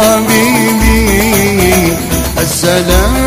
حبيبي السلام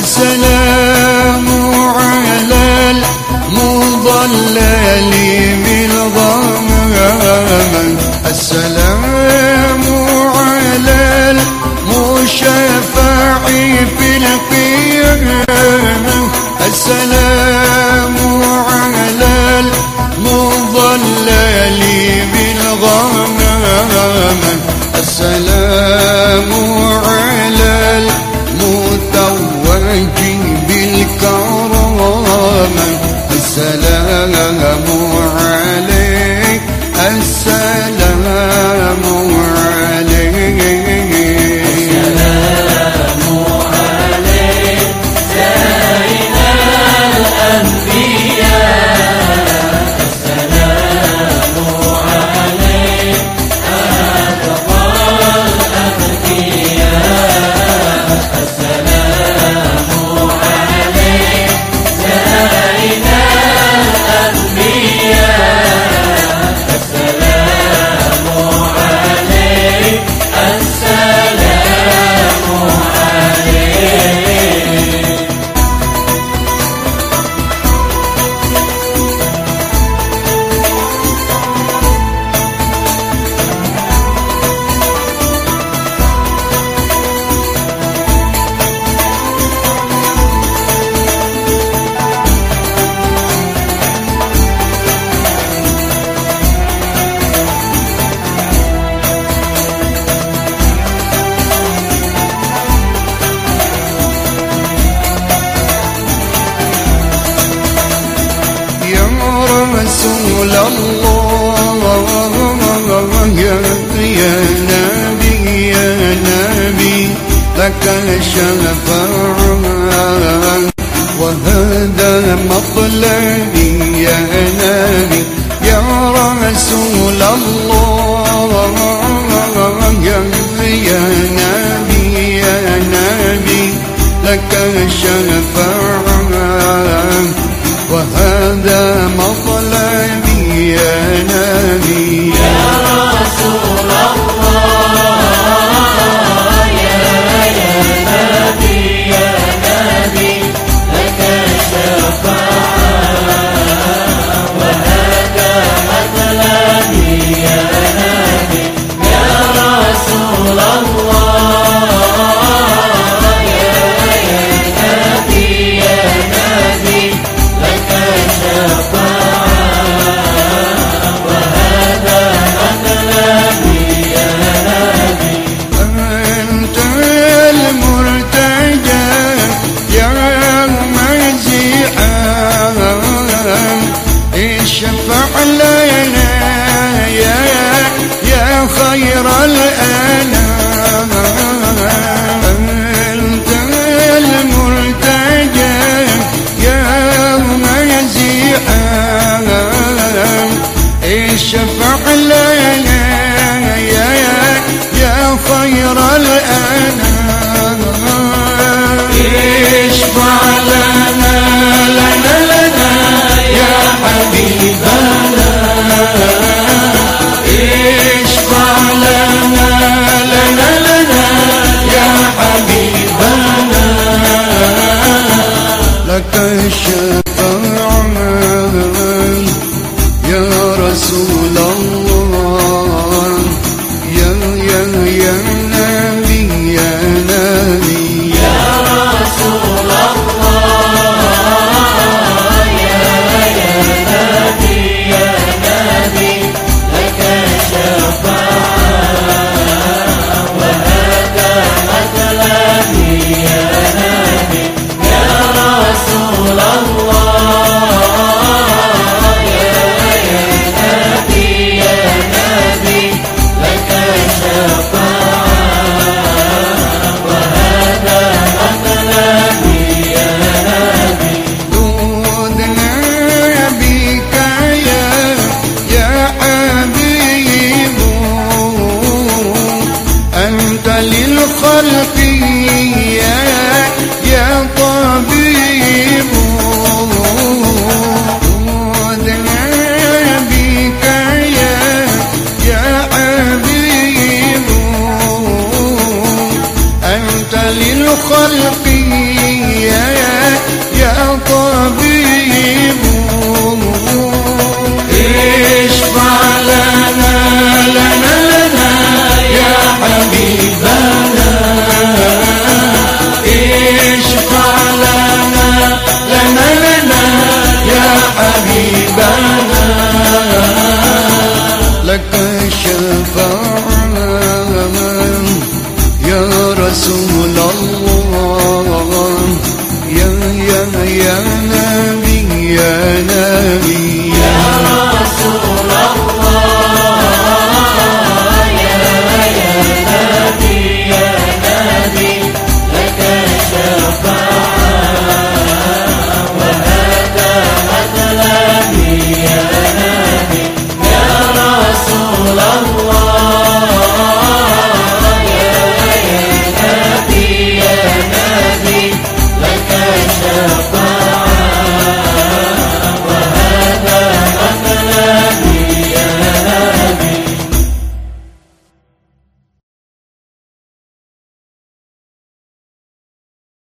السلام على المضلل من ظمام السلام على المشفعي salam. لولا الله يا نبي يا نبي لك الشفاعة وهذا مطلبي يا نبي يا رسول الله يا نبي يا نبي لك الشفاعة يا